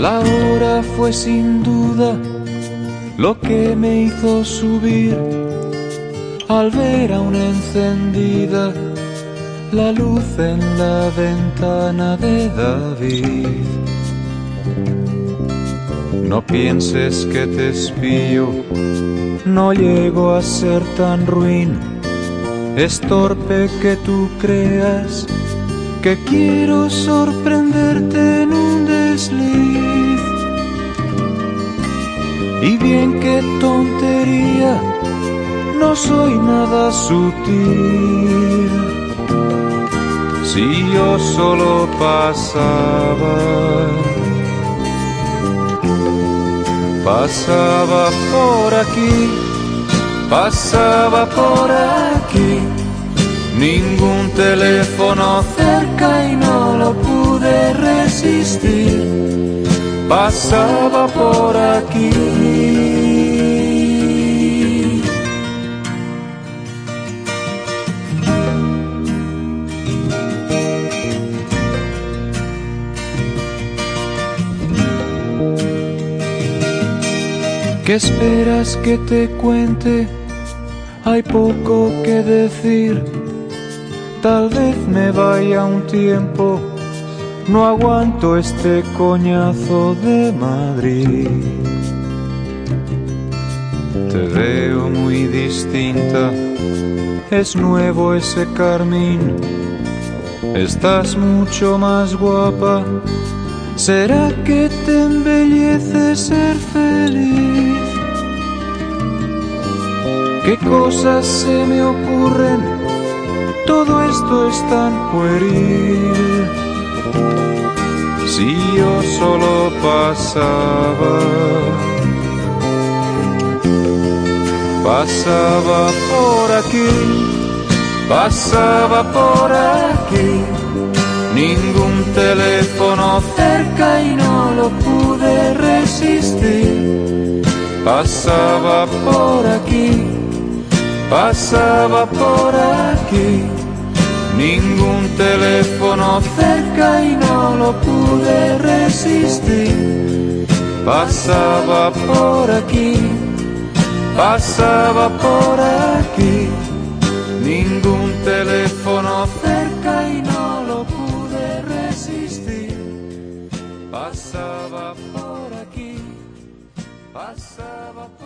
La hora fue sin duda lo que me hizo subir al ver a una encendida la luz en la ventana de David. No pienses que te espío, no llego a ser tan ruin. Es torpe que tú creas que quiero sorprenderte en un desliz. Y bien qué tontería, no soy nada sutil. Si yo solo pasaba, pasaba por aquí, pasaba por aquí. Ningún teléfono cerca y no lo pude resistir. Pasaba por aquí. ¿Qué esperas que te cuente? Hay poco que decir. Tal vez me vaya un tiempo. No aguanto este coñazo de Madrid. Te veo muy distinta. Es nuevo ese carmín. Estás mucho más guapa. ¿Será que te embellece ser feliz? ¿Qué cosas se me ocurren? Todo esto es tan pueril. Si yo solo pasaba, pasaba por aquí, pasaba por aquí. Ningún teléfono cerca y no lo pude resistir. Pasaba por aquí, pasaba por aquí. Ningún teléfono cerca y no lo pude resistir. Pasaba por aquí, pasaba por aquí. Ningún teléfono cerca y no lo pude resistir. Pasaba por aquí, pasaba por